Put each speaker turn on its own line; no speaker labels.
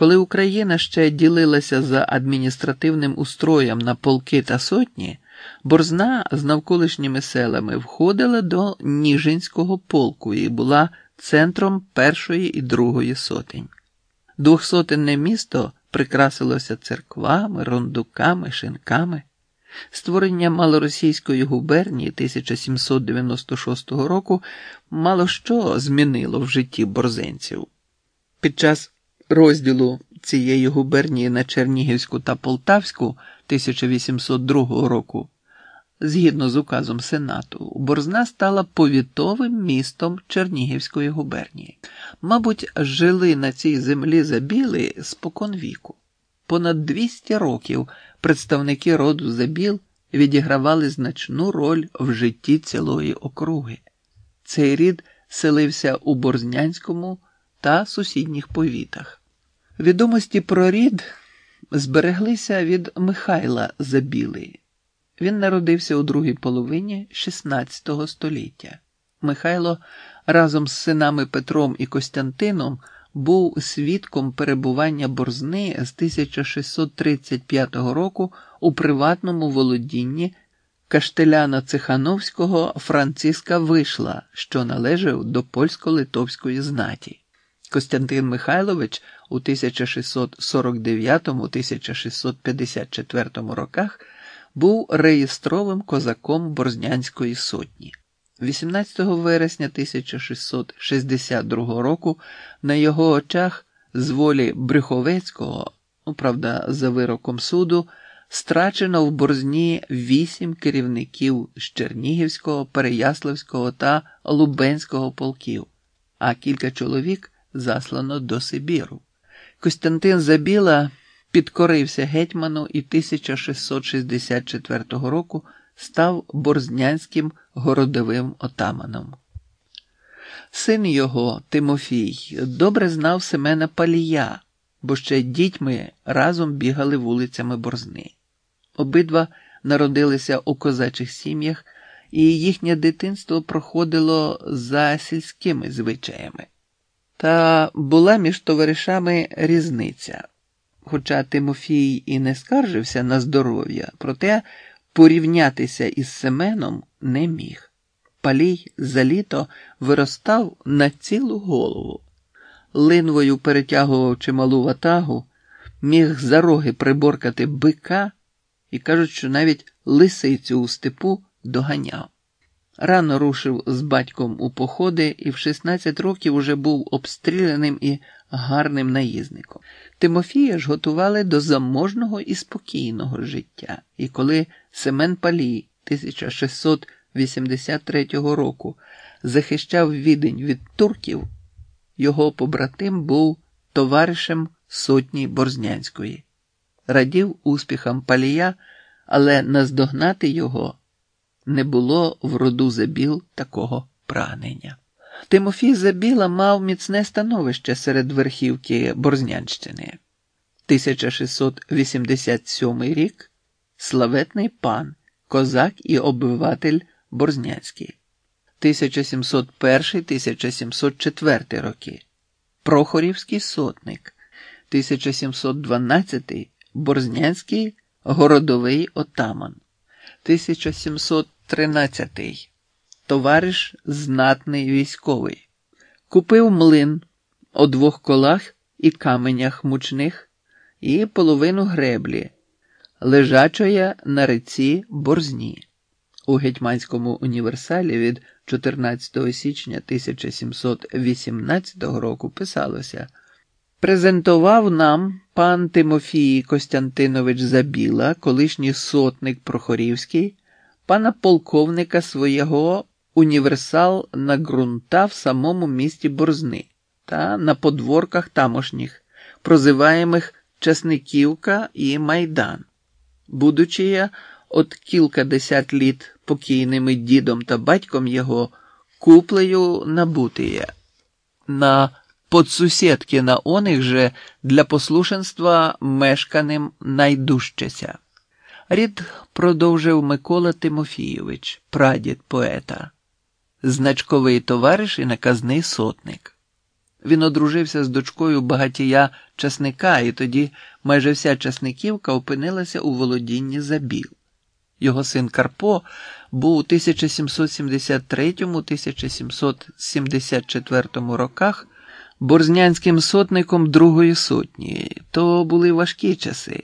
Коли Україна ще ділилася за адміністративним устроєм на полки та сотні, борзна з навколишніми селами входила до Ніжинського полку і була центром першої і другої сотень. Двохсотенне місто прикрасилося церквами, рундуками, шинками. Створення малоросійської губернії 1796 року мало що змінило в житті борзенців. Під час розділу цієї губернії на Чернігівську та Полтавську 1802 року, згідно з указом Сенату, Борзна стала повітовим містом Чернігівської губернії. Мабуть, жили на цій землі забіли спокон віку. Понад 200 років представники роду забіл відігравали значну роль в житті цілої округи. Цей рід селився у Борзнянському та сусідніх повітах. Відомості про рід збереглися від Михайла Забіли. Він народився у другій половині XVI століття. Михайло разом з синами Петром і Костянтином був свідком перебування борзни з 1635 року у приватному володінні каштеляна Цихановського Франциска Вишла, що належав до польсько-литовської знаті. Костянтин Михайлович у 1649-1654 роках був реєстровим козаком Борзнянської сотні. 18 вересня 1662 року на його очах з волі Брюховецького, ну, правда, за вироком суду, страчено в борзні вісім керівників з Чернігівського, Переяславського та Лубенського полків, а кілька чоловік заслано до Сибіру. Костянтин Забіла підкорився гетьману і 1664 року став борзнянським городовим отаманом. Син його, Тимофій, добре знав Семена Палія, бо ще дітьми разом бігали вулицями Борзни. Обидва народилися у козачих сім'ях, і їхнє дитинство проходило за сільськими звичаями. Та була між товаришами різниця. Хоча Тимофій і не скаржився на здоров'я, проте порівнятися із Семеном не міг. Палій за літо виростав на цілу голову, линвою перетягував чималу ватагу, міг за роги приборкати бика і кажуть, що навіть лисицю у степу доганяв. Рано рушив з батьком у походи і в 16 років уже був обстріляним і гарним наїзником. Тимофія ж готували до заможного і спокійного життя, і коли Семен Палій 1683 року захищав відень від турків, його побратим був товаришем сотні Борзнянської, радів успіхам Палія, але наздогнати його не було в роду забіл такого прагнення. Тимофій Забіла мав міцне становище серед верхівки Борзнянщини. 1687 рік славетний пан, козак і обиватель Борзнянський, 1701-1704 роки, Прохорівський сотник, 1712 Борзнянський городовий отаман, 1713 товариш знатний військовий, купив млин о двох колах і каменях мучних і половину греблі, лежачої на реці Борзні. У Гетьманському універсалі від 14 січня 1718 року писалося Презентував нам пан Тимофій Костянтинович Забіла, колишній сотник Прохорівський, пана полковника свого універсал на ґрунта в самому місті Борзни та на подворках тамошніх, прозиваємих Часниківка і Майдан. Будучи я от кількадесят літ покійними дідом та батьком його куплею набутиє. На подсусідки на оних же для послушенства мешканим найдужчеся. Рід продовжив Микола Тимофійович, прадід поета значковий товариш і наказний сотник. Він одружився з дочкою багатія часника, і тоді майже вся часниківка опинилася у володінні забіл. Його син Карпо був у 1773-1774 роках борзнянським сотником Другої сотні. То були важкі часи.